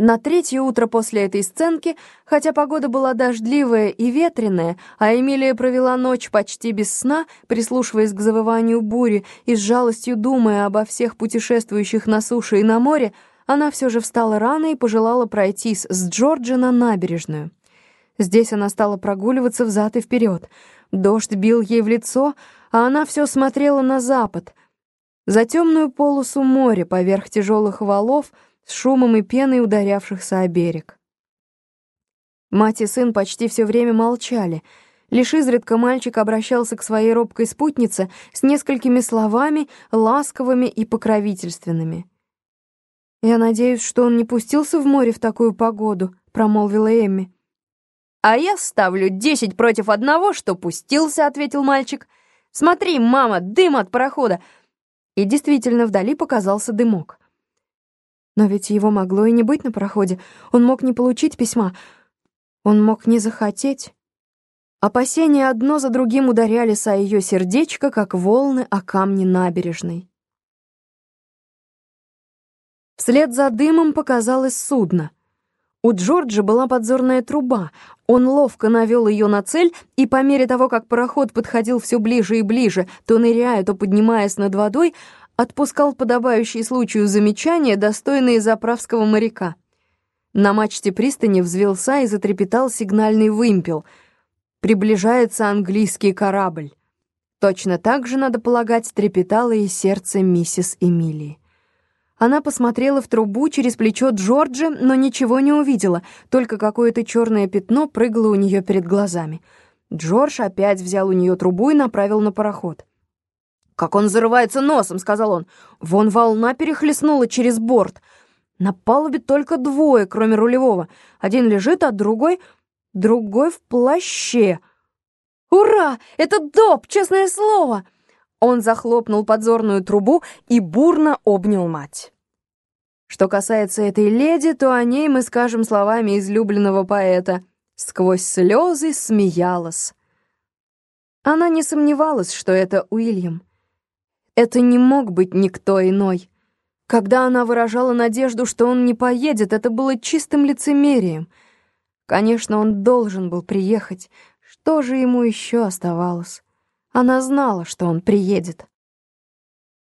На третье утро после этой сценки, хотя погода была дождливая и ветреная, а Эмилия провела ночь почти без сна, прислушиваясь к завыванию бури и с жалостью думая обо всех путешествующих на суше и на море, она все же встала рано и пожелала пройтись с Джорджи на набережную. Здесь она стала прогуливаться взад и вперед. Дождь бил ей в лицо, а она все смотрела на запад, за темную полосу моря поверх тяжелых валов — с шумом и пеной ударявшихся о берег. Мать и сын почти все время молчали. Лишь изредка мальчик обращался к своей робкой спутнице с несколькими словами, ласковыми и покровительственными. «Я надеюсь, что он не пустился в море в такую погоду», — промолвила Эмми. «А я ставлю десять против одного, что пустился», — ответил мальчик. «Смотри, мама, дым от парохода!» И действительно, вдали показался дымок. Но ведь его могло и не быть на пароходе. Он мог не получить письма. Он мог не захотеть. Опасения одно за другим ударялись о ее сердечко, как волны о камни набережной. Вслед за дымом показалось судно. У Джорджа была подзорная труба. Он ловко навел ее на цель, и по мере того, как пароход подходил все ближе и ближе, то ныряя, то поднимаясь над водой, отпускал подобающие случаю замечания, достойные заправского моряка. На мачте пристани взвелся и затрепетал сигнальный вымпел. Приближается английский корабль. Точно так же, надо полагать, трепетало и сердце миссис Эмилии. Она посмотрела в трубу через плечо Джорджа, но ничего не увидела, только какое-то черное пятно прыгало у нее перед глазами. Джордж опять взял у нее трубу и направил на пароход. «Как он зарывается носом», — сказал он. «Вон волна перехлестнула через борт. На палубе только двое, кроме рулевого. Один лежит, а другой... другой в плаще». «Ура! Это доп, честное слово!» Он захлопнул подзорную трубу и бурно обнял мать. Что касается этой леди, то о ней мы скажем словами излюбленного поэта. Сквозь слезы смеялась. Она не сомневалась, что это Уильям. Это не мог быть никто иной. Когда она выражала надежду, что он не поедет, это было чистым лицемерием. Конечно, он должен был приехать. Что же ему еще оставалось? Она знала, что он приедет.